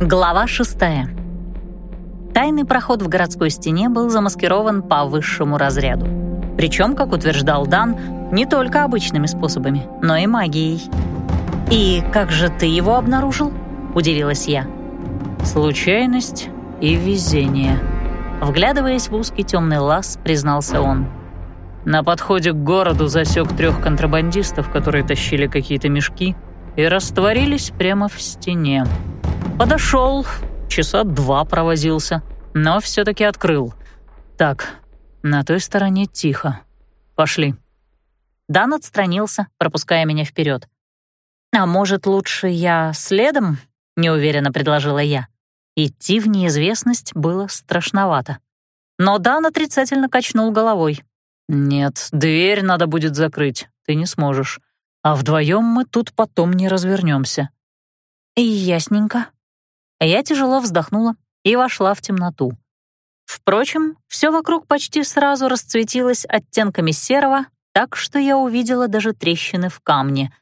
Глава шестая. Тайный проход в городской стене был замаскирован по высшему разряду. Причем, как утверждал Дан, не только обычными способами, но и магией. «И как же ты его обнаружил?» — удивилась я. «Случайность и везение», — вглядываясь в узкий темный лаз, признался он. На подходе к городу засек трех контрабандистов, которые тащили какие-то мешки и растворились прямо в стене. Подошел, часа два провозился, но все-таки открыл. Так, на той стороне тихо. Пошли. Дан отстранился, пропуская меня вперед. «А может, лучше я следом?» — неуверенно предложила я. Идти в неизвестность было страшновато. Но Дан отрицательно качнул головой. «Нет, дверь надо будет закрыть, ты не сможешь. А вдвоем мы тут потом не развернемся. «Ясненько». Я тяжело вздохнула и вошла в темноту. Впрочем, все вокруг почти сразу расцветилось оттенками серого, так что я увидела даже трещины в камне.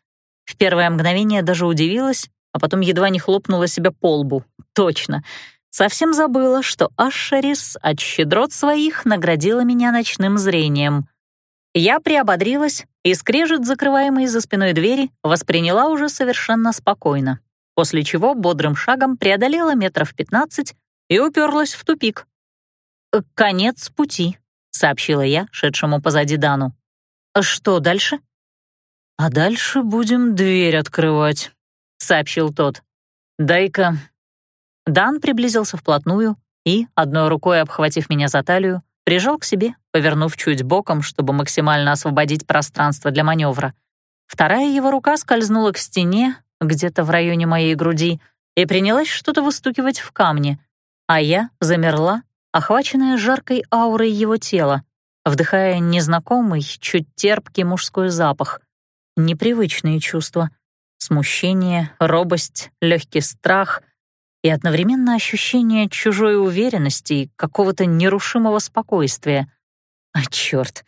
В первое мгновение даже удивилась, а потом едва не хлопнула себя по лбу. Точно. Совсем забыла, что Ашерис от щедрот своих наградила меня ночным зрением. Я приободрилась и скрежет, закрываемый за спиной двери, восприняла уже совершенно спокойно, после чего бодрым шагом преодолела метров пятнадцать и уперлась в тупик. «Конец пути», — сообщила я, шедшему позади Дану. «Что дальше?» «А дальше будем дверь открывать», — сообщил тот. «Дай-ка». Дан приблизился вплотную и, одной рукой обхватив меня за талию, прижал к себе, повернув чуть боком, чтобы максимально освободить пространство для маневра. Вторая его рука скользнула к стене, где-то в районе моей груди, и принялась что-то выстукивать в камне, а я замерла, охваченная жаркой аурой его тела, вдыхая незнакомый, чуть терпкий мужской запах. Непривычные чувства. Смущение, робость, легкий страх и одновременно ощущение чужой уверенности и какого-то нерушимого спокойствия. А чёрт,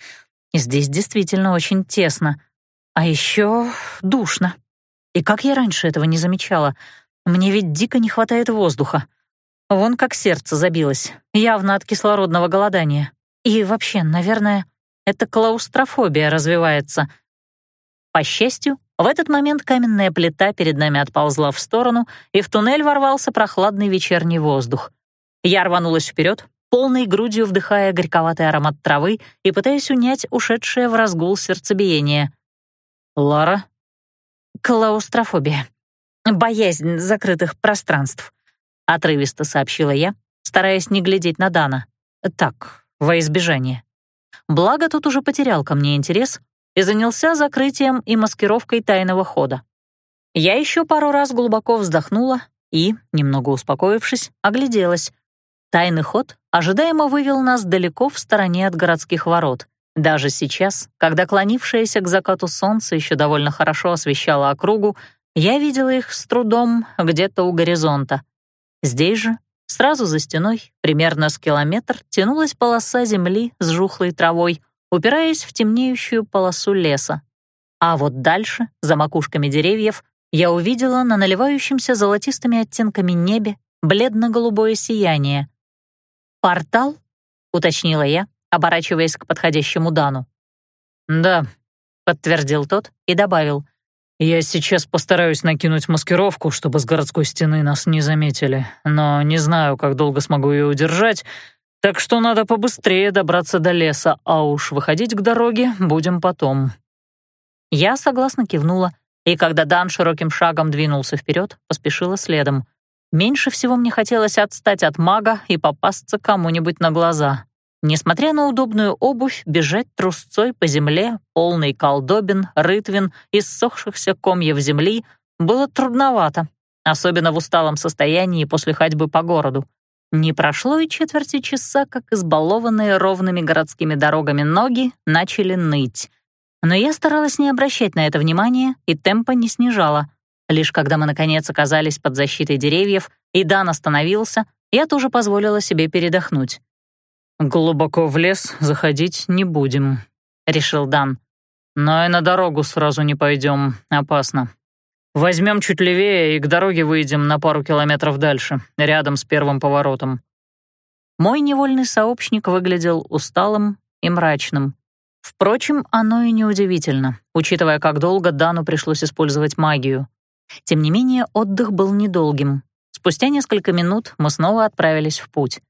здесь действительно очень тесно. А еще душно. И как я раньше этого не замечала? Мне ведь дико не хватает воздуха. Вон как сердце забилось, явно от кислородного голодания. И вообще, наверное, это клаустрофобия развивается. По счастью, в этот момент каменная плита перед нами отползла в сторону, и в туннель ворвался прохладный вечерний воздух. Я рванулась вперед, полной грудью вдыхая горьковатый аромат травы и пытаясь унять ушедшее в разгул сердцебиение. «Лара?» «Клаустрофобия. Боязнь закрытых пространств», отрывисто сообщила я, стараясь не глядеть на Дана. Так, во избежание. Благо, тут уже потерял ко мне интерес и занялся закрытием и маскировкой тайного хода. Я еще пару раз глубоко вздохнула и, немного успокоившись, огляделась. Тайный ход ожидаемо вывел нас далеко в стороне от городских ворот. Даже сейчас, когда клонившееся к закату солнце еще довольно хорошо освещало округу, я видела их с трудом где-то у горизонта. Здесь же, сразу за стеной, примерно с километр, тянулась полоса земли с жухлой травой, упираясь в темнеющую полосу леса. А вот дальше, за макушками деревьев, я увидела на наливающемся золотистыми оттенками небе бледно-голубое сияние. «Портал?» — уточнила я, оборачиваясь к подходящему Дану. «Да», — подтвердил тот и добавил — «Я сейчас постараюсь накинуть маскировку, чтобы с городской стены нас не заметили, но не знаю, как долго смогу ее удержать, так что надо побыстрее добраться до леса, а уж выходить к дороге будем потом». Я согласно кивнула, и когда Дан широким шагом двинулся вперед, поспешила следом. Меньше всего мне хотелось отстать от мага и попасться кому-нибудь на глаза. Несмотря на удобную обувь, бежать трусцой по земле, полный колдобин, рытвин и ссохшихся комьев земли, было трудновато, особенно в усталом состоянии после ходьбы по городу. Не прошло и четверти часа, как избалованные ровными городскими дорогами ноги начали ныть. Но я старалась не обращать на это внимания и темпа не снижала. Лишь когда мы, наконец, оказались под защитой деревьев, и Дан остановился, я тоже позволила себе передохнуть. «Глубоко в лес заходить не будем», — решил Дан. «Но и на дорогу сразу не пойдем, опасно. Возьмем чуть левее и к дороге выйдем на пару километров дальше, рядом с первым поворотом». Мой невольный сообщник выглядел усталым и мрачным. Впрочем, оно и неудивительно, учитывая, как долго Дану пришлось использовать магию. Тем не менее, отдых был недолгим. Спустя несколько минут мы снова отправились в путь.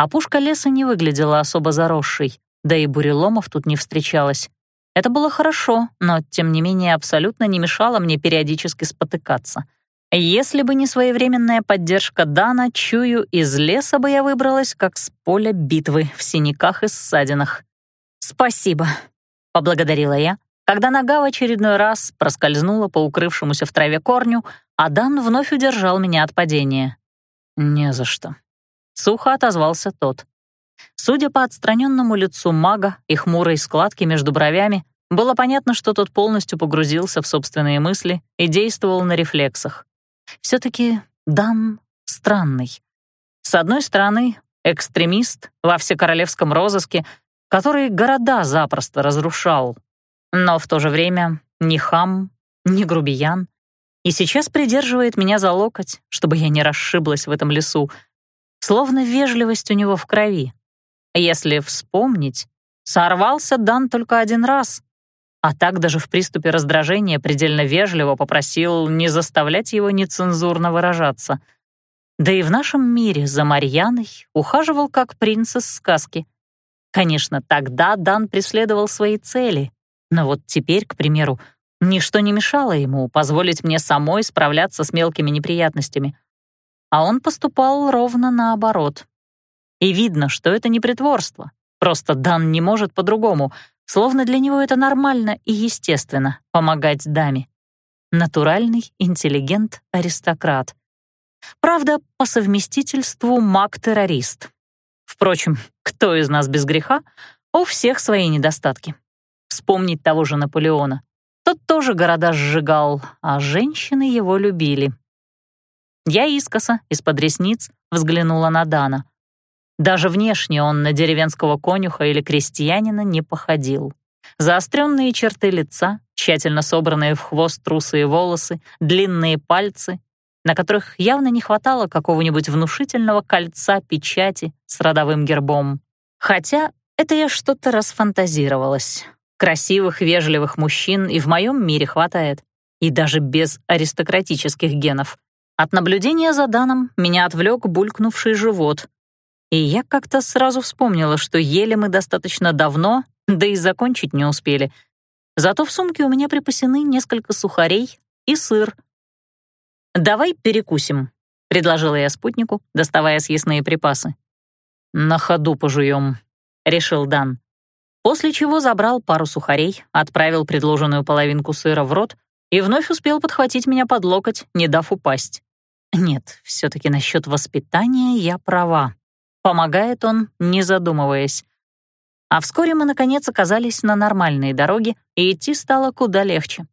Опушка леса не выглядела особо заросшей, да и буреломов тут не встречалось. Это было хорошо, но, тем не менее, абсолютно не мешало мне периодически спотыкаться. Если бы не своевременная поддержка Дана, чую, из леса бы я выбралась, как с поля битвы, в синяках и ссадинах. «Спасибо», — поблагодарила я, когда нога в очередной раз проскользнула по укрывшемуся в траве корню, а Дан вновь удержал меня от падения. «Не за что», — сухо отозвался тот. Судя по отстраненному лицу мага и хмурой складке между бровями, было понятно, что тот полностью погрузился в собственные мысли и действовал на рефлексах. Все-таки Дан странный. С одной стороны, экстремист во всекоролевском розыске, который города запросто разрушал, но в то же время ни хам, ни грубиян, и сейчас придерживает меня за локоть, чтобы я не расшиблась в этом лесу, словно вежливость у него в крови. Если вспомнить, сорвался Дан только один раз, а так даже в приступе раздражения предельно вежливо попросил не заставлять его нецензурно выражаться. Да и в нашем мире за Марьяной ухаживал как принц из сказки. Конечно, тогда Дан преследовал свои цели, но вот теперь, к примеру, ничто не мешало ему позволить мне самой справляться с мелкими неприятностями. А он поступал ровно наоборот. И видно, что это не притворство. Просто Дан не может по-другому, словно для него это нормально и естественно — помогать даме. Натуральный интеллигент-аристократ. Правда, по совместительству маг-террорист. Впрочем, кто из нас без греха? У всех свои недостатки. Вспомнить того же Наполеона. Тот тоже города сжигал, а женщины его любили. Я искоса, из-под ресниц, взглянула на Дана. Даже внешне он на деревенского конюха или крестьянина не походил. Заостренные черты лица, тщательно собранные в хвост трусые волосы, длинные пальцы, на которых явно не хватало какого-нибудь внушительного кольца печати с родовым гербом. Хотя это я что-то расфантазировалась. Красивых, вежливых мужчин и в моем мире хватает. И даже без аристократических генов. От наблюдения за Даном меня отвлек булькнувший живот, и я как-то сразу вспомнила, что ели мы достаточно давно, да и закончить не успели. Зато в сумке у меня припасены несколько сухарей и сыр. «Давай перекусим», — предложила я спутнику, доставая съестные припасы. «На ходу пожуем», — решил Дан. После чего забрал пару сухарей, отправил предложенную половинку сыра в рот и вновь успел подхватить меня под локоть, не дав упасть. Нет, все-таки насчет воспитания я права. Помогает он, не задумываясь. А вскоре мы, наконец, оказались на нормальной дороге, и идти стало куда легче.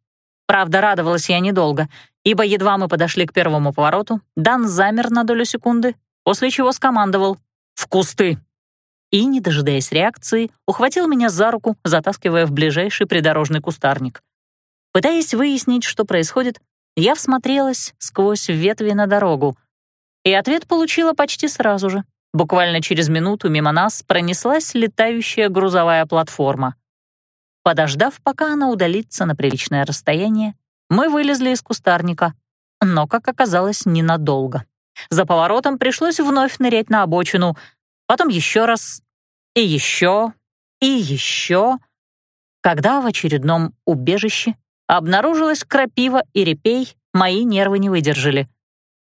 Правда, радовалась я недолго, ибо едва мы подошли к первому повороту, Дан замер на долю секунды, после чего скомандовал «В кусты!» и, не дожидаясь реакции, ухватил меня за руку, затаскивая в ближайший придорожный кустарник. Пытаясь выяснить, что происходит, я всмотрелась сквозь ветви на дорогу, и ответ получила почти сразу же. Буквально через минуту мимо нас пронеслась летающая грузовая платформа. Подождав, пока она удалится на приличное расстояние, мы вылезли из кустарника, но, как оказалось, ненадолго. За поворотом пришлось вновь нырять на обочину, потом еще раз, и еще, и еще, когда в очередном убежище обнаружилась крапива и репей, мои нервы не выдержали.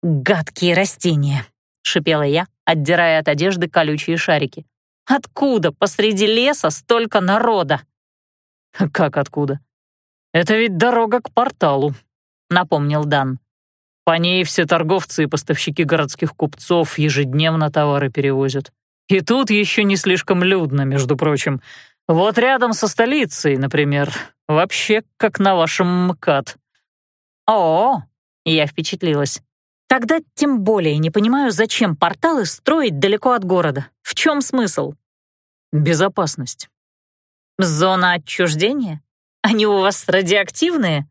«Гадкие растения!» — шипела я, отдирая от одежды колючие шарики. «Откуда посреди леса столько народа?» «Как откуда? Это ведь дорога к порталу», — напомнил Дан. «По ней все торговцы и поставщики городских купцов ежедневно товары перевозят. И тут еще не слишком людно, между прочим. Вот рядом со столицей, например, вообще как на вашем МКАД». «О!» — я впечатлилась. Тогда тем более не понимаю, зачем порталы строить далеко от города. В чем смысл? Безопасность. Зона отчуждения? Они у вас радиоактивные?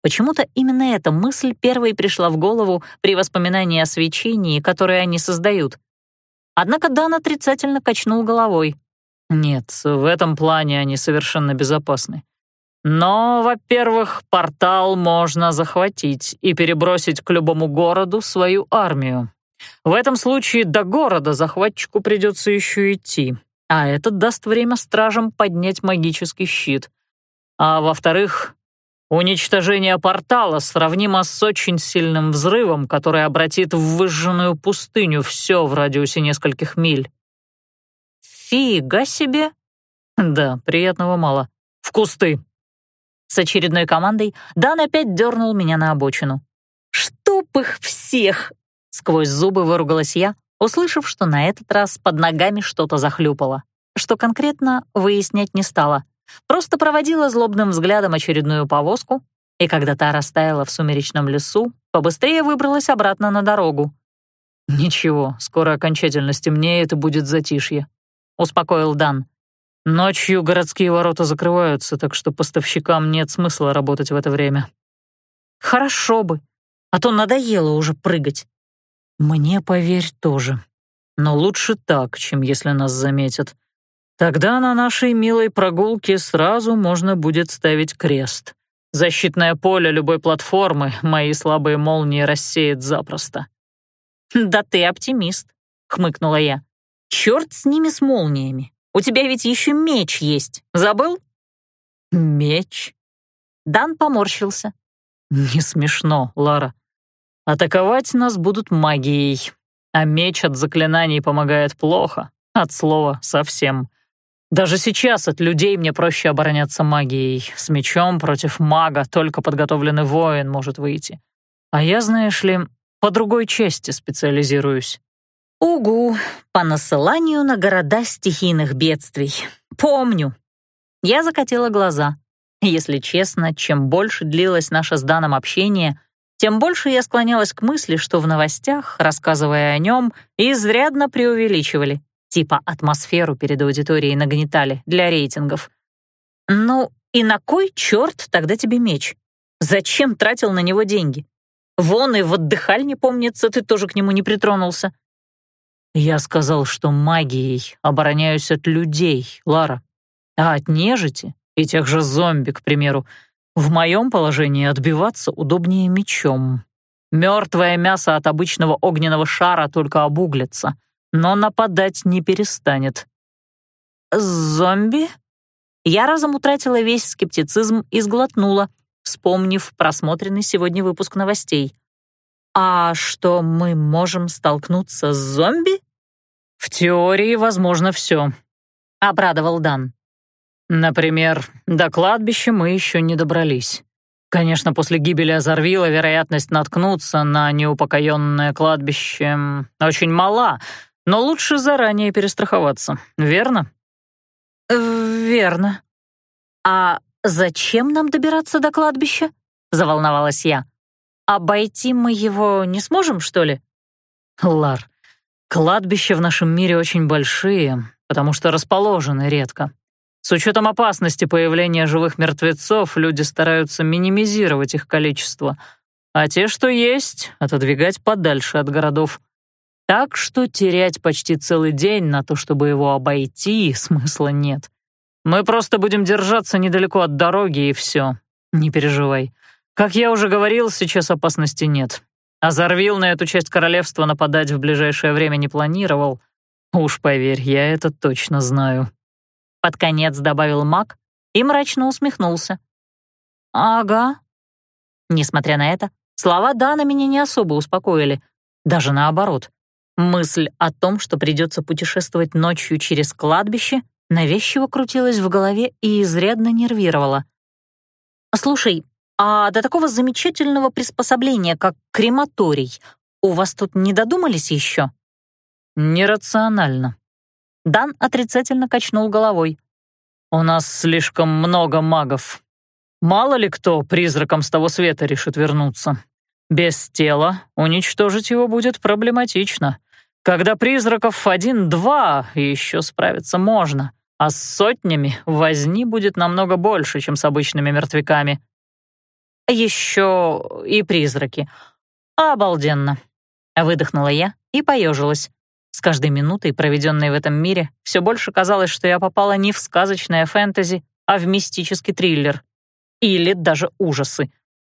Почему-то именно эта мысль первой пришла в голову при воспоминании о свечении, которое они создают. Однако Дан отрицательно качнул головой. «Нет, в этом плане они совершенно безопасны. Но, во-первых, портал можно захватить и перебросить к любому городу свою армию. В этом случае до города захватчику придется еще идти, а это даст время стражам поднять магический щит. А во-вторых, уничтожение портала сравнимо с очень сильным взрывом, который обратит в выжженную пустыню все в радиусе нескольких миль. Фига себе! Да, приятного мало. В кусты! С очередной командой Дан опять дернул меня на обочину. «Чтоб их всех!» — сквозь зубы выругалась я, услышав, что на этот раз под ногами что-то захлюпало. Что конкретно, выяснять не стала. Просто проводила злобным взглядом очередную повозку, и когда та растаяла в сумеречном лесу, побыстрее выбралась обратно на дорогу. «Ничего, скоро окончательно стемнеет и будет затишье», — успокоил Дан. Ночью городские ворота закрываются, так что поставщикам нет смысла работать в это время. Хорошо бы, а то надоело уже прыгать. Мне, поверь, тоже. Но лучше так, чем если нас заметят. Тогда на нашей милой прогулке сразу можно будет ставить крест. Защитное поле любой платформы мои слабые молнии рассеет запросто. «Да ты оптимист», — хмыкнула я. «Черт с ними с молниями. У тебя ведь еще меч есть. Забыл?» «Меч?» Дан поморщился. «Не смешно, Лара. Атаковать нас будут магией, а меч от заклинаний помогает плохо, от слова совсем. Даже сейчас от людей мне проще обороняться магией. С мечом против мага только подготовленный воин может выйти. А я, знаешь ли, по другой части специализируюсь. «Угу, по насыланию на города стихийных бедствий. Помню». Я закатила глаза. Если честно, чем больше длилось наше с Даном общение, тем больше я склонялась к мысли, что в новостях, рассказывая о нем, изрядно преувеличивали, типа атмосферу перед аудиторией нагнетали для рейтингов. «Ну и на кой черт тогда тебе меч? Зачем тратил на него деньги? Вон и в отдыхальне, помнится, ты тоже к нему не притронулся». «Я сказал, что магией обороняюсь от людей, Лара. А от нежити и тех же зомби, к примеру, в моем положении отбиваться удобнее мечом. Мертвое мясо от обычного огненного шара только обуглится, но нападать не перестанет». «Зомби?» Я разом утратила весь скептицизм и сглотнула, вспомнив просмотренный сегодня выпуск новостей. «А что, мы можем столкнуться с зомби?» «В теории возможно все», — обрадовал Дан. «Например, до кладбища мы еще не добрались. Конечно, после гибели Азорвила вероятность наткнуться на неупокоенное кладбище очень мала, но лучше заранее перестраховаться, верно?» «Верно. А зачем нам добираться до кладбища?» — заволновалась я. Обойти мы его не сможем, что ли? Лар, кладбища в нашем мире очень большие, потому что расположены редко. С учетом опасности появления живых мертвецов, люди стараются минимизировать их количество, а те, что есть, отодвигать подальше от городов. Так что терять почти целый день на то, чтобы его обойти, смысла нет. Мы просто будем держаться недалеко от дороги, и все. Не переживай. Как я уже говорил, сейчас опасности нет. Зарвил на эту часть королевства нападать в ближайшее время не планировал. Уж поверь, я это точно знаю. Под конец добавил маг и мрачно усмехнулся. «Ага». Несмотря на это, слова Дана меня не особо успокоили. Даже наоборот. Мысль о том, что придется путешествовать ночью через кладбище, навязчиво крутилась в голове и изрядно нервировала. «Слушай, а до такого замечательного приспособления, как крематорий, у вас тут не додумались еще? Нерационально. Дан отрицательно качнул головой. У нас слишком много магов. Мало ли кто призраком с того света решит вернуться. Без тела уничтожить его будет проблематично. Когда призраков один-два, еще справиться можно, а с сотнями возни будет намного больше, чем с обычными мертвяками. Еще и призраки. Обалденно. Выдохнула я и поежилась. С каждой минутой, проведенной в этом мире, все больше казалось, что я попала не в сказочное фэнтези, а в мистический триллер. Или даже ужасы.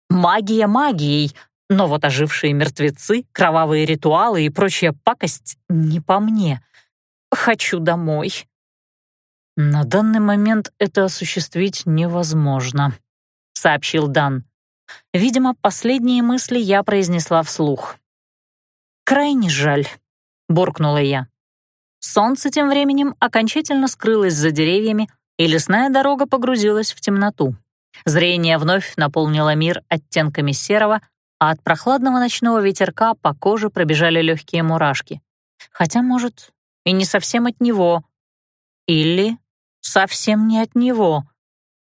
Магия магией, но вот ожившие мертвецы, кровавые ритуалы и прочая пакость не по мне. Хочу домой. На данный момент это осуществить невозможно, сообщил Дан. Видимо, последние мысли я произнесла вслух. Крайне жаль буркнула я. Солнце тем временем окончательно скрылось за деревьями, и лесная дорога погрузилась в темноту. Зрение вновь наполнило мир оттенками серого, а от прохладного ночного ветерка по коже пробежали легкие мурашки. Хотя, может, и не совсем от него. Или совсем не от него.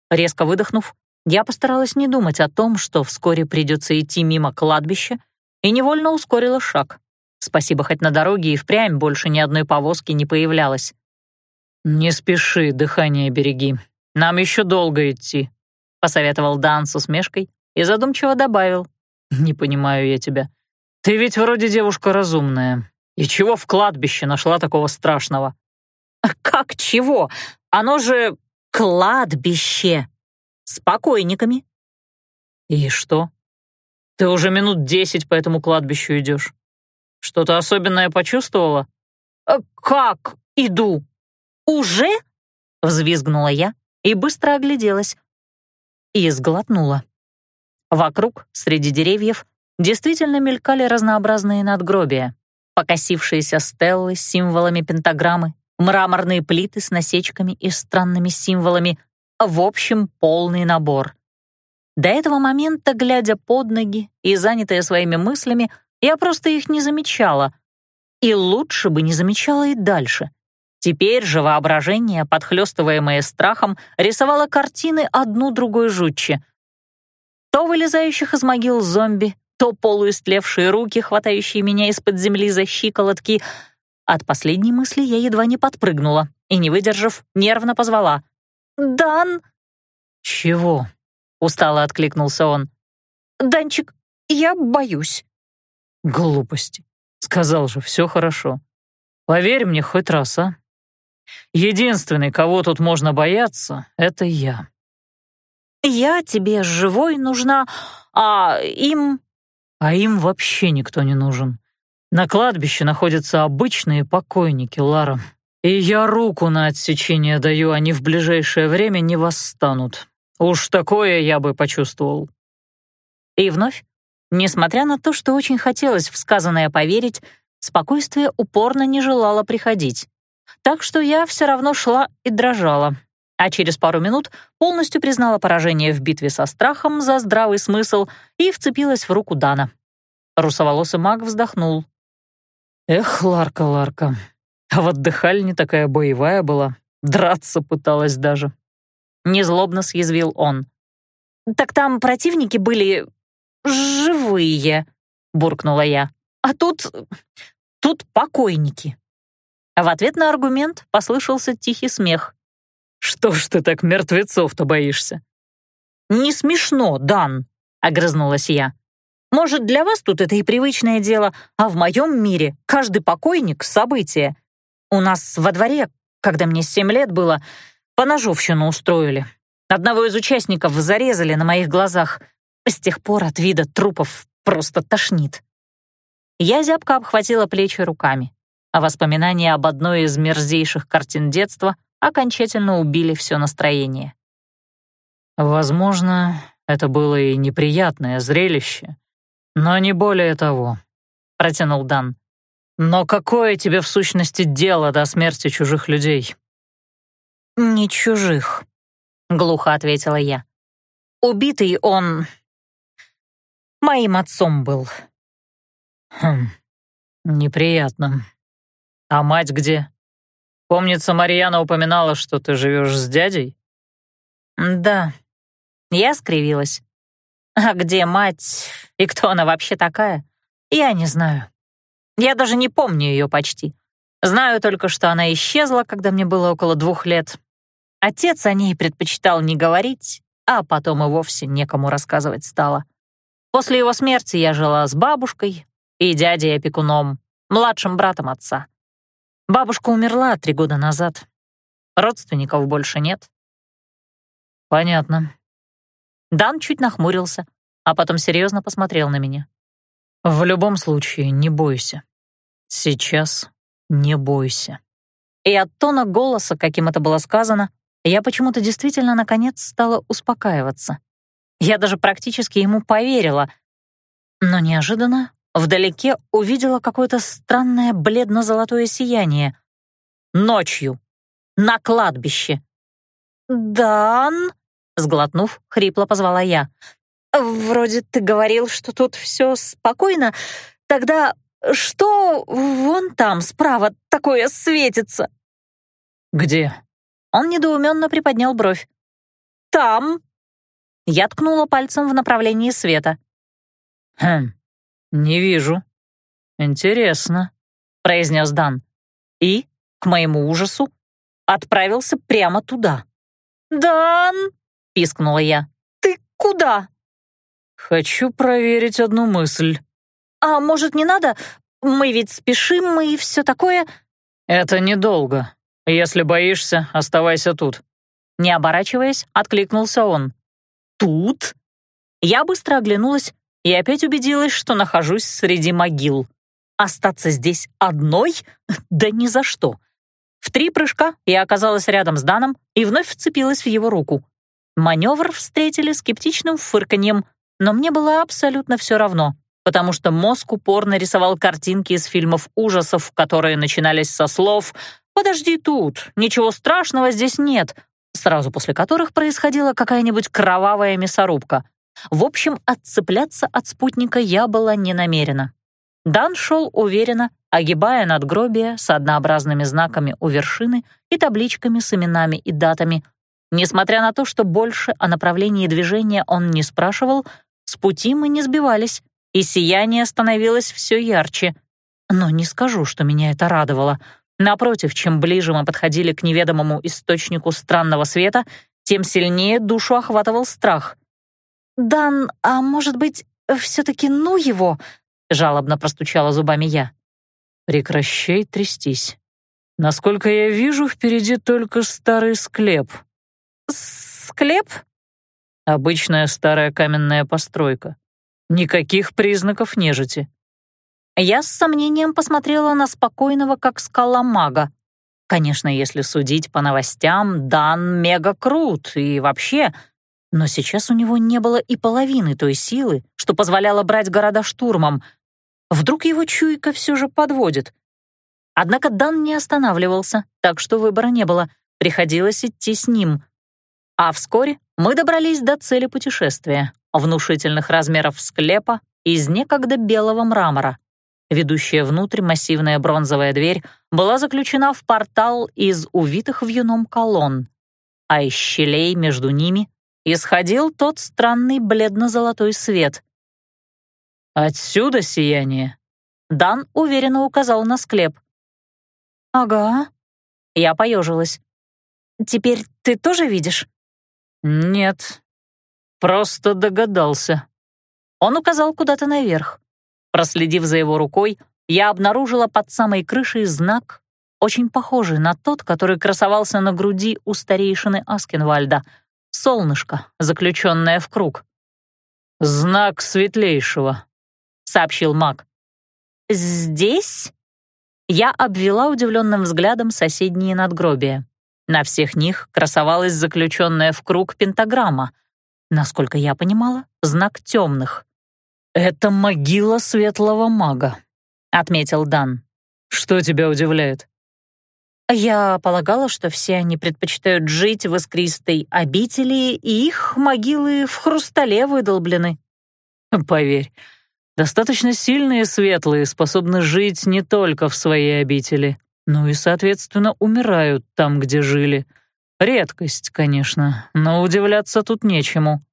Резко выдохнув, я постаралась не думать о том, что вскоре придется идти мимо кладбища, и невольно ускорила шаг. Спасибо, хоть на дороге и впрямь больше ни одной повозки не появлялось. «Не спеши, дыхание береги. Нам еще долго идти», — посоветовал Дан с усмешкой и задумчиво добавил. «Не понимаю я тебя. Ты ведь вроде девушка разумная. И чего в кладбище нашла такого страшного?» «Как чего? Оно же кладбище. С покойниками». «И что? Ты уже минут десять по этому кладбищу идешь. Что-то особенное почувствовала? Э, «Как иду? Уже?» — взвизгнула я и быстро огляделась. И сглотнула. Вокруг, среди деревьев, действительно мелькали разнообразные надгробия. Покосившиеся стеллы с символами пентаграммы, мраморные плиты с насечками и странными символами. В общем, полный набор. До этого момента, глядя под ноги и занятая своими мыслями, я просто их не замечала. И лучше бы не замечала и дальше. Теперь же воображение, подхлёстываемое страхом, рисовало картины одну другой жутче. То вылезающих из могил зомби, то полуистлевшие руки, хватающие меня из-под земли за щиколотки. От последней мысли я едва не подпрыгнула и, не выдержав, нервно позвала. «Дан!» «Чего?» — устало откликнулся он. «Данчик, я боюсь». Глупости. Сказал же, все хорошо. Поверь мне хоть раз, а? Единственный, кого тут можно бояться, это я. Я тебе живой нужна, а им... А им вообще никто не нужен. На кладбище находятся обычные покойники, Лара. И я руку на отсечение даю, они в ближайшее время не восстанут. Уж такое я бы почувствовал. И вновь Несмотря на то, что очень хотелось в сказанное поверить, спокойствие упорно не желало приходить. Так что я все равно шла и дрожала, а через пару минут полностью признала поражение в битве со страхом за здравый смысл и вцепилась в руку Дана. Русоволосый маг вздохнул. «Эх, Ларка, Ларка, а вот Дыхаль не такая боевая была, драться пыталась даже». Незлобно съязвил он. «Так там противники были живые», — буркнула я. «А тут... тут покойники». В ответ на аргумент послышался тихий смех. «Что ж ты так мертвецов-то боишься?» «Не смешно, Дан», — огрызнулась я. «Может, для вас тут это и привычное дело, а в моем мире каждый покойник — событие. У нас во дворе, когда мне семь лет было, поножовщину устроили. Одного из участников зарезали на моих глазах, с тех пор от вида трупов просто тошнит. Я зябко обхватила плечи руками, а воспоминания об одной из мерзейших картин детства окончательно убили все настроение. «Возможно, это было и неприятное зрелище, но не более того», — протянул Дан. «Но какое тебе в сущности дело до смерти чужих людей?» «Не чужих», — глухо ответила я. «Убитый он моим отцом был». «Хм, неприятно. А мать где? Помнится, Марьяна упоминала, что ты живешь с дядей?» «Да». Я скривилась. «А где мать и кто она вообще такая? Я не знаю. Я даже не помню ее почти. Знаю только, что она исчезла, когда мне было около двух лет. Отец о ней предпочитал не говорить, а потом и вовсе некому рассказывать стало. После его смерти я жила с бабушкой и дядей-опекуном, младшим братом отца. Бабушка умерла три года назад. Родственников больше нет. Понятно. Дан чуть нахмурился, а потом серьезно посмотрел на меня. В любом случае, не бойся. Сейчас не бойся. И от тона голоса, каким это было сказано, я почему-то действительно наконец стала успокаиваться. Я даже практически ему поверила. Но неожиданно вдалеке увидела какое-то странное бледно-золотое сияние. Ночью. На кладбище. «Дан?» — сглотнув, хрипло позвала я. «Вроде ты говорил, что тут все спокойно. Тогда что вон там справа такое светится?» «Где?» Он недоуменно приподнял бровь. «Там!» Я ткнула пальцем в направлении света. «Хм, не вижу. Интересно», — произнес Дан. И, к моему ужасу, отправился прямо туда. «Дан!» — пискнула я. «Ты куда?» «Хочу проверить одну мысль». «А может, не надо? Мы ведь спешим, мы и все такое». «Это недолго. Если боишься, оставайся тут». Не оборачиваясь, откликнулся он. «Тут?» Я быстро оглянулась и опять убедилась, что нахожусь среди могил. Остаться здесь одной? Да ни за что. В три прыжка я оказалась рядом с Даном и вновь вцепилась в его руку. Маневр встретили скептичным фырканьем, но мне было абсолютно все равно, потому что мозг упорно рисовал картинки из фильмов ужасов, которые начинались со слов «Подожди тут, ничего страшного здесь нет», сразу после которых происходила какая-нибудь кровавая мясорубка. В общем, отцепляться от спутника я была не намерена. Дан шел уверенно, огибая надгробия с однообразными знаками у вершины и табличками с именами и датами. Несмотря на то, что больше о направлении движения он не спрашивал, с пути мы не сбивались, и сияние становилось все ярче. Но не скажу, что меня это радовало. Напротив, чем ближе мы подходили к неведомому источнику странного света, тем сильнее душу охватывал страх. «Дан, а может быть, все-таки ну его?» — жалобно простучала зубами я. «Прекращай трястись. Насколько я вижу, впереди только старый склеп». «Склеп?» «Обычная старая каменная постройка. Никаких признаков нежити». Я с сомнением посмотрела на спокойного, как скала мага. Конечно, если судить по новостям, Дан мега крут и вообще... Но сейчас у него не было и половины той силы, что позволяло брать города штурмом — Вдруг его чуйка все же подводит. Однако Дан не останавливался, так что выбора не было, приходилось идти с ним. А вскоре мы добрались до цели путешествия — внушительных размеров склепа из некогда белого мрамора. Ведущая внутрь массивная бронзовая дверь была заключена в портал из увитых вьюном колонн, а из щелей между ними исходил тот странный бледно-золотой свет, «Отсюда сияние?» Дан уверенно указал на склеп. «Ага». Я поежилась. «Теперь ты тоже видишь?» «Нет, просто догадался». Он указал куда-то наверх. Проследив за его рукой, я обнаружила под самой крышей знак, очень похожий на тот, который красовался на груди у старейшины Аскенвальда — солнышко, заключенное в круг. «Знак светлейшего», сообщил маг. «Здесь?» Я обвела удивленным взглядом соседние надгробия. На всех них красовалась заключенная в круг пентаграмма. Насколько я понимала, знак темных. «Это могила светлого мага», — отметил Дан. «Что тебя удивляет?» Я полагала, что все они предпочитают жить в искристой обители, и их могилы в хрустале выдолблены. Поверь, Достаточно сильные светлые способны жить не только в своей обители, но и, соответственно, умирают там, где жили. Редкость, конечно, но удивляться тут нечему.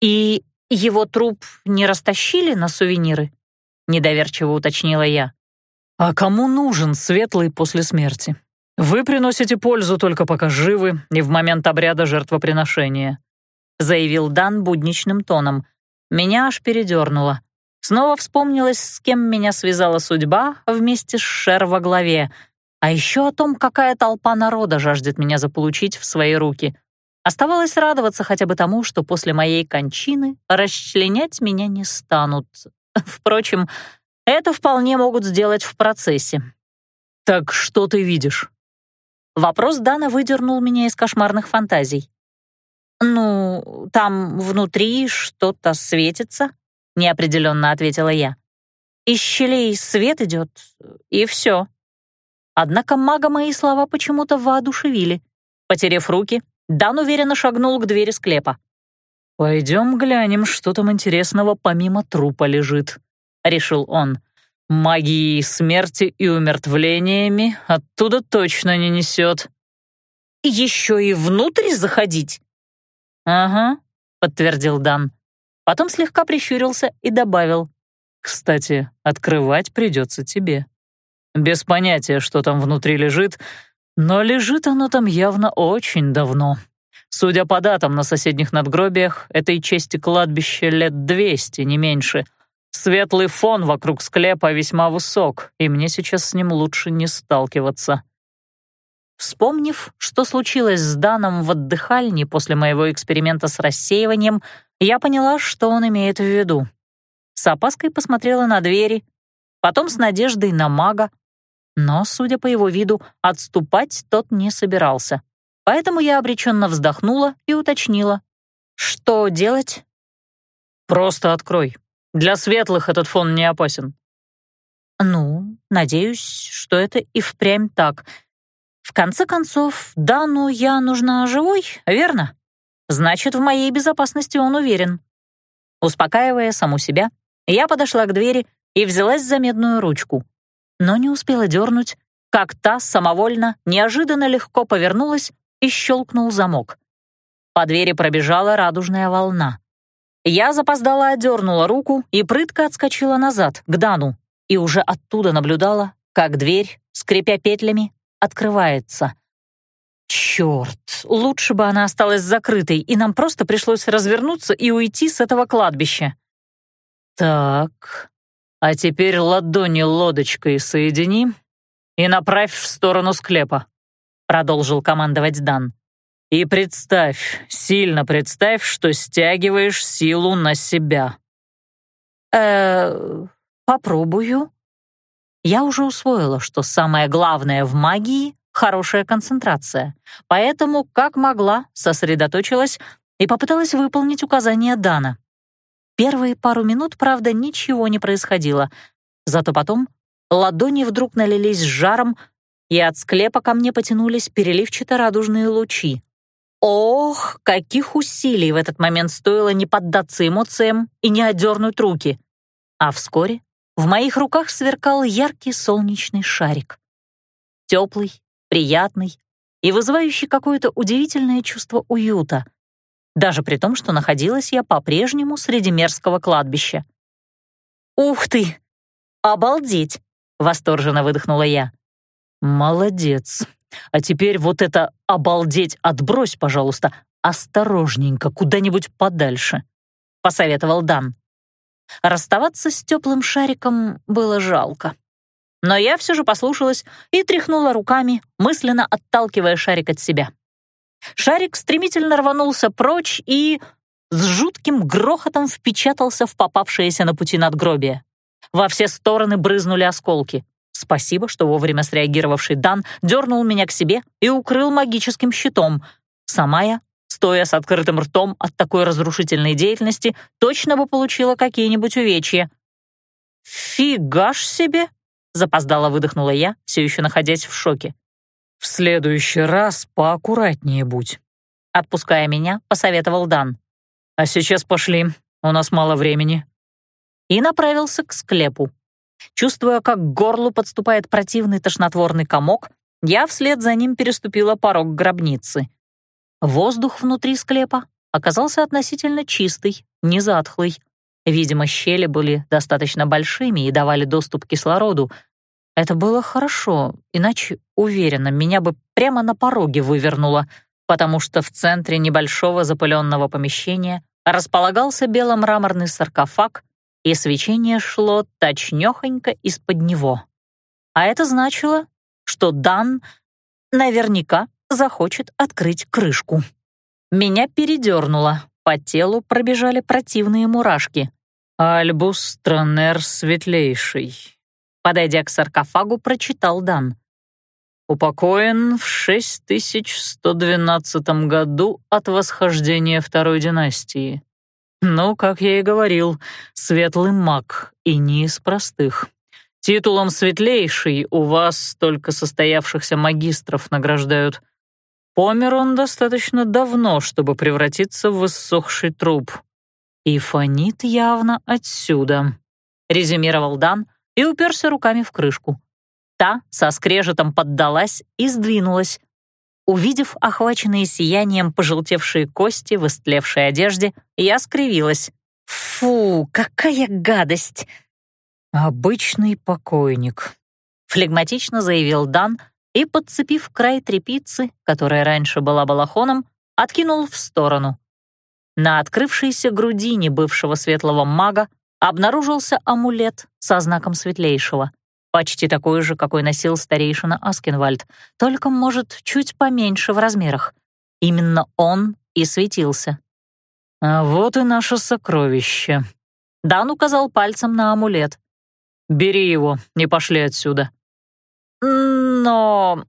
«И его труп не растащили на сувениры?» — недоверчиво уточнила я. «А кому нужен светлый после смерти? Вы приносите пользу только пока живы и в момент обряда жертвоприношения. — заявил Дан будничным тоном. Меня аж передернуло. Снова вспомнилось, с кем меня связала судьба вместе с Шер во главе, а еще о том, какая толпа народа жаждет меня заполучить в свои руки. Оставалось радоваться хотя бы тому, что после моей кончины расчленять меня не станут. Впрочем, это вполне могут сделать в процессе. «Так что ты видишь?» Вопрос Дана выдернул меня из кошмарных фантазий. «Ну, там внутри что-то светится», — неопределенно ответила я. «Из щелей свет идет, и все». Однако мага мои слова почему-то воодушевили. Потерев руки, Дан уверенно шагнул к двери склепа. «Пойдем глянем, что там интересного помимо трупа лежит», — решил он. «Магией смерти и умертвлениями оттуда точно не несет». «Еще и внутрь заходить?» «Ага», — подтвердил Дан. Потом слегка прищурился и добавил. «Кстати, открывать придется тебе. Без понятия, что там внутри лежит, но лежит оно там явно очень давно. Судя по датам на соседних надгробиях, этой чести кладбища лет двести, не меньше. Светлый фон вокруг склепа весьма высок, и мне сейчас с ним лучше не сталкиваться». Вспомнив, что случилось с Даном в отдыхальне после моего эксперимента с рассеиванием, я поняла, что он имеет в виду. С опаской посмотрела на двери, потом с надеждой на мага, но, судя по его виду, отступать тот не собирался. Поэтому я обреченно вздохнула и уточнила. «Что делать?» «Просто открой. Для светлых этот фон не опасен». «Ну, надеюсь, что это и впрямь так», в конце концов, Дану я нужна живой, верно? Значит, в моей безопасности он уверен. Успокаивая саму себя, я подошла к двери и взялась за медную ручку. Но не успела дернуть, как та самовольно, неожиданно легко повернулась и щелкнул замок. По двери пробежала радужная волна. Я запоздала одернула руку и прытко отскочила назад, к Дану, и уже оттуда наблюдала, как дверь, скрипя петлями, открывается. Черт, лучше бы она осталась закрытой, и нам просто пришлось развернуться и уйти с этого кладбища. Так, а теперь ладони лодочкой соедини и направь в сторону склепа, продолжил командовать Дан. И представь, сильно представь, что стягиваешь силу на себя. Э, попробую, я уже усвоила, что самое главное в магии — хорошая концентрация, поэтому, как могла, сосредоточилась и попыталась выполнить указания Дана. Первые пару минут, правда, ничего не происходило, зато потом ладони вдруг налились жаром, и от склепа ко мне потянулись переливчато-радужные лучи. Ох, каких усилий в этот момент стоило не поддаться эмоциям и не отдернуть руки. А вскоре в моих руках сверкал яркий солнечный шарик. Теплый, приятный и вызывающий какое-то удивительное чувство уюта, даже при том, что находилась я по-прежнему среди мерзкого кладбища. «Ух ты! Обалдеть!» — восторженно выдохнула я. «Молодец. А теперь вот это «обалдеть» отбрось, пожалуйста, осторожненько, куда-нибудь подальше», — посоветовал Дан. Расставаться с теплым шариком было жалко. Но я все же послушалась и тряхнула руками, мысленно отталкивая шарик от себя. Шарик стремительно рванулся прочь и с жутким грохотом впечатался в попавшееся на пути надгробие. Во все стороны брызнули осколки. Спасибо, что вовремя среагировавший Дан дернул меня к себе и укрыл магическим щитом. Сама я стоя с открытым ртом от такой разрушительной деятельности, точно бы получила какие-нибудь увечья. «Фигаш себе!» — запоздало выдохнула я, все еще находясь в шоке. «В следующий раз поаккуратнее будь», — отпуская меня, посоветовал Дан. «А сейчас пошли, у нас мало времени». И направился к склепу. Чувствуя, как к горлу подступает противный тошнотворный комок, я вслед за ним переступила порог гробницы. Воздух внутри склепа оказался относительно чистый, не затхлый. Видимо, щели были достаточно большими и давали доступ к кислороду. Это было хорошо, иначе, уверена, меня бы прямо на пороге вывернуло. потому что в центре небольшого запыленного помещения располагался беломраморный саркофаг, и свечение шло точнёхонько из-под него. А это значило, что Дан наверняка захочет открыть крышку. Меня передернуло, по телу пробежали противные мурашки. «Альбус Тронер Светлейший», подойдя к саркофагу, прочитал Дан. «Упокоен в 6112 году от восхождения Второй династии. Ну, как я и говорил, светлый маг, и не из простых. Титулом светлейший у вас только состоявшихся магистров награждают. Помер он достаточно давно, чтобы превратиться в иссохший труп. И фонит явно отсюда», — резюмировал Дан и уперся руками в крышку. Та со скрежетом поддалась и сдвинулась. Увидев охваченные сиянием пожелтевшие кости в истлевшей одежде, я скривилась. «Фу, какая гадость!» «Обычный покойник», — флегматично заявил Дан и, подцепив край трепицы, которая раньше была балахоном, откинул в сторону. На открывшейся грудине бывшего светлого мага обнаружился амулет со знаком светлейшего, почти такой же, какой носил старейшина Аскенвальд, только, может, чуть поменьше в размерах. Именно он и светился. «А вот и наше сокровище», — Дан указал пальцем на амулет. Бери его, не пошли отсюда». «Но...»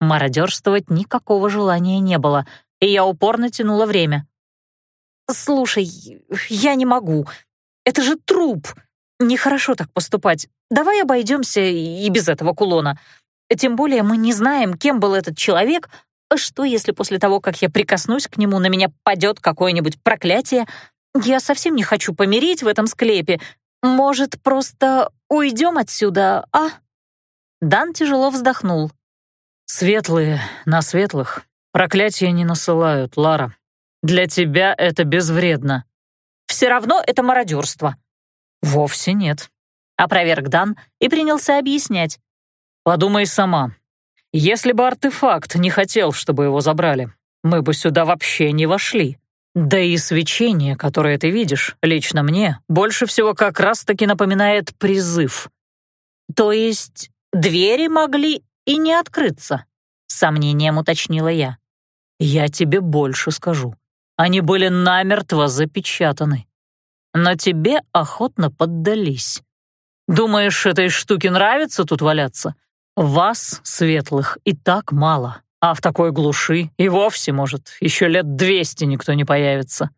Мародерствовать никакого желания не было, и я упорно тянула время. «Слушай, я не могу. Это же труп. Нехорошо так поступать. Давай обойдемся и без этого кулона. Тем более мы не знаем, кем был этот человек. Что, если после того, как я прикоснусь к нему, на меня падет какое-нибудь проклятие? Я совсем не хочу помереть в этом склепе, «Может, просто уйдем отсюда, а?» Дан тяжело вздохнул. «Светлые на светлых проклятия не насылают, Лара. Для тебя это безвредно». «Все равно это мародерство». «Вовсе нет», — опроверг Дан и принялся объяснять. «Подумай сама. Если бы артефакт не хотел, чтобы его забрали, мы бы сюда вообще не вошли. Да и свечение, которое ты видишь, лично мне, больше всего как раз-таки напоминает призыв. То есть двери могли и не открыться, с сомнением уточнила я. Я тебе больше скажу. Они были намертво запечатаны. Но тебе охотно поддались. Думаешь, этой штуке нравится тут валяться? Вас, светлых, и так мало. А в такой глуши и вовсе, может, еще лет двести никто не появится.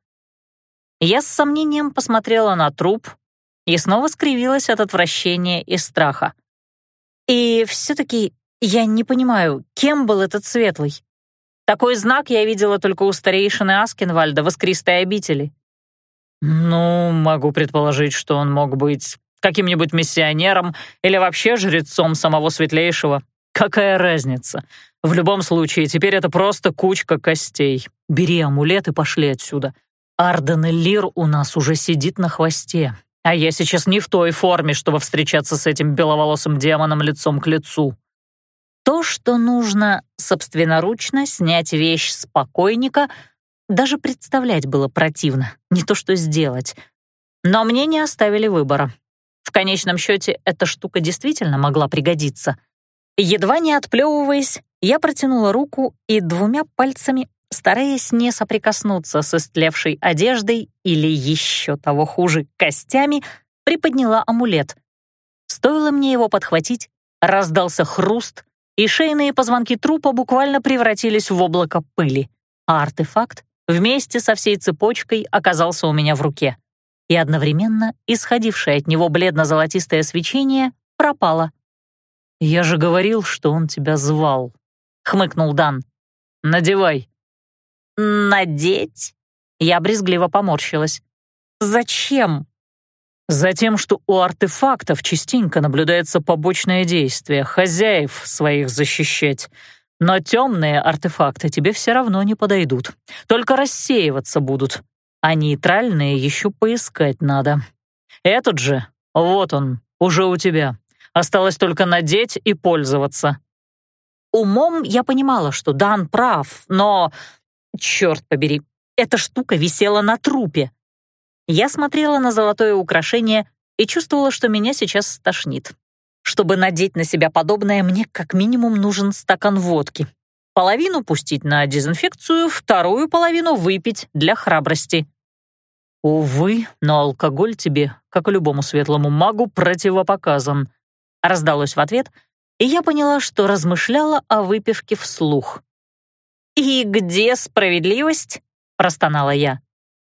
Я с сомнением посмотрела на труп и снова скривилась от отвращения и страха. И все-таки я не понимаю, кем был этот светлый? Такой знак я видела только у старейшины Аскенвальда в искристой обители. Ну, могу предположить, что он мог быть каким-нибудь миссионером или вообще жрецом самого Светлейшего. Какая разница? В любом случае, теперь это просто кучка костей. Бери амулет и пошли отсюда. Арден Лир у нас уже сидит на хвосте, а я сейчас не в той форме, чтобы встречаться с этим беловолосым демоном лицом к лицу. То, что нужно собственноручно снять вещь с покойника, даже представлять было противно, не то что сделать. Но мне не оставили выбора. В конечном счете, эта штука действительно могла пригодиться — Едва не отплевываясь, я протянула руку и двумя пальцами, стараясь не соприкоснуться с истлевшей одеждой или еще того хуже, костями, приподняла амулет. Стоило мне его подхватить, раздался хруст, и шейные позвонки трупа буквально превратились в облако пыли, а артефакт вместе со всей цепочкой оказался у меня в руке. И одновременно исходившее от него бледно-золотистое свечение пропало. «Я же говорил, что он тебя звал», — хмыкнул Дан. «Надевай». «Надеть?» Я брезгливо поморщилась. «Зачем?» Затем, что у артефактов частенько наблюдается побочное действие, хозяев своих защищать. Но темные артефакты тебе все равно не подойдут, только рассеиваться будут, а нейтральные еще поискать надо. Этот же, вот он, уже у тебя. Осталось только надеть и пользоваться. Умом я понимала, что Дан прав, но... Черт побери, эта штука висела на трупе. Я смотрела на золотое украшение и чувствовала, что меня сейчас стошнит. Чтобы надеть на себя подобное, мне как минимум нужен стакан водки. Половину пустить на дезинфекцию, вторую половину выпить для храбрости. «Увы, но алкоголь тебе, как и любому светлому магу, противопоказан», раздалось в ответ, и я поняла, что размышляла о выпивке вслух. «И где справедливость?» — простонала я.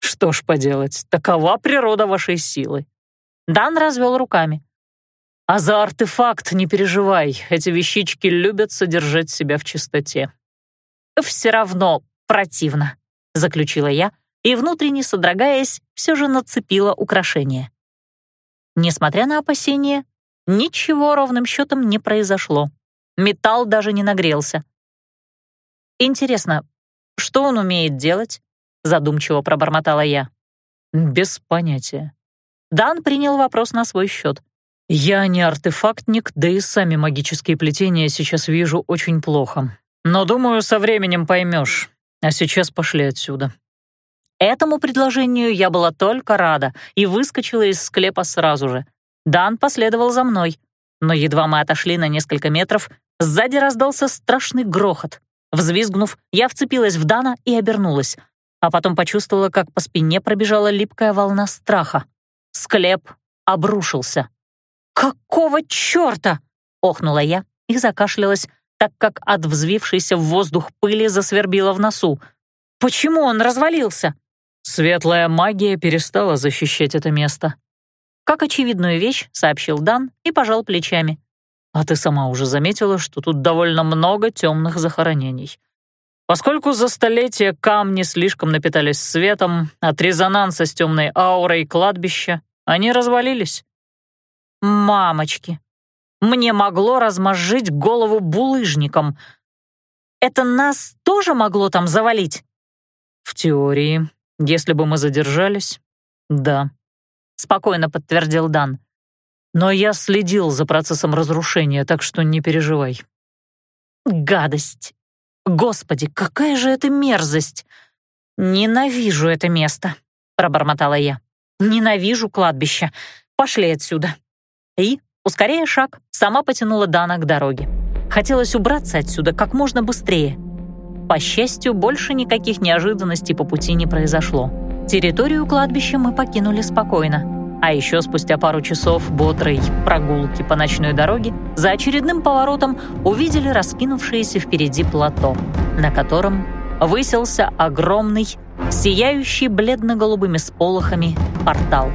«Что ж поделать, такова природа вашей силы». Дан развел руками. «А за артефакт не переживай, эти вещички любят содержать себя в чистоте». «Все равно противно», — заключила я, и, внутренне содрогаясь, все же нацепила украшение. Несмотря на опасения, ничего ровным счетом не произошло. Металл даже не нагрелся. «Интересно, что он умеет делать?» — задумчиво пробормотала я. «Без понятия». Дан принял вопрос на свой счет. «Я не артефактник, да и сами магические плетения сейчас вижу очень плохо. Но, думаю, со временем поймешь. А сейчас пошли отсюда». Этому предложению я была только рада и выскочила из склепа сразу же. Дан последовал за мной. Но едва мы отошли на несколько метров, сзади раздался страшный грохот. Взвизгнув, я вцепилась в Дана и обернулась, а потом почувствовала, как по спине пробежала липкая волна страха. Склеп обрушился. «Какого чёрта?» — охнула я и закашлялась, так как от взвившейся в воздух пыли засвербила в носу. «Почему он развалился?» Светлая магия перестала защищать это место. Как очевидную вещь, сообщил Дан и пожал плечами. А ты сама уже заметила, что тут довольно много темных захоронений. Поскольку за столетия камни слишком напитались светом, от резонанса с темной аурой кладбища, они развалились. Мамочки, мне могло размозжить голову булыжником. Это нас тоже могло там завалить? В теории, если бы мы задержались, да, спокойно подтвердил Дан. Но я следил за процессом разрушения, так что не переживай. Гадость. Господи, какая же это мерзость. Ненавижу это место, пробормотала я. Ненавижу кладбище. Пошли отсюда. И, ускоряя шаг, сама потянула Дана к дороге. Хотелось убраться отсюда как можно быстрее. По счастью, больше никаких неожиданностей по пути не произошло. Территорию кладбища мы покинули спокойно. А еще спустя пару часов бодрой прогулки по ночной дороге за очередным поворотом увидели раскинувшееся впереди плато, на котором высился огромный, сияющий бледно-голубыми сполохами портал.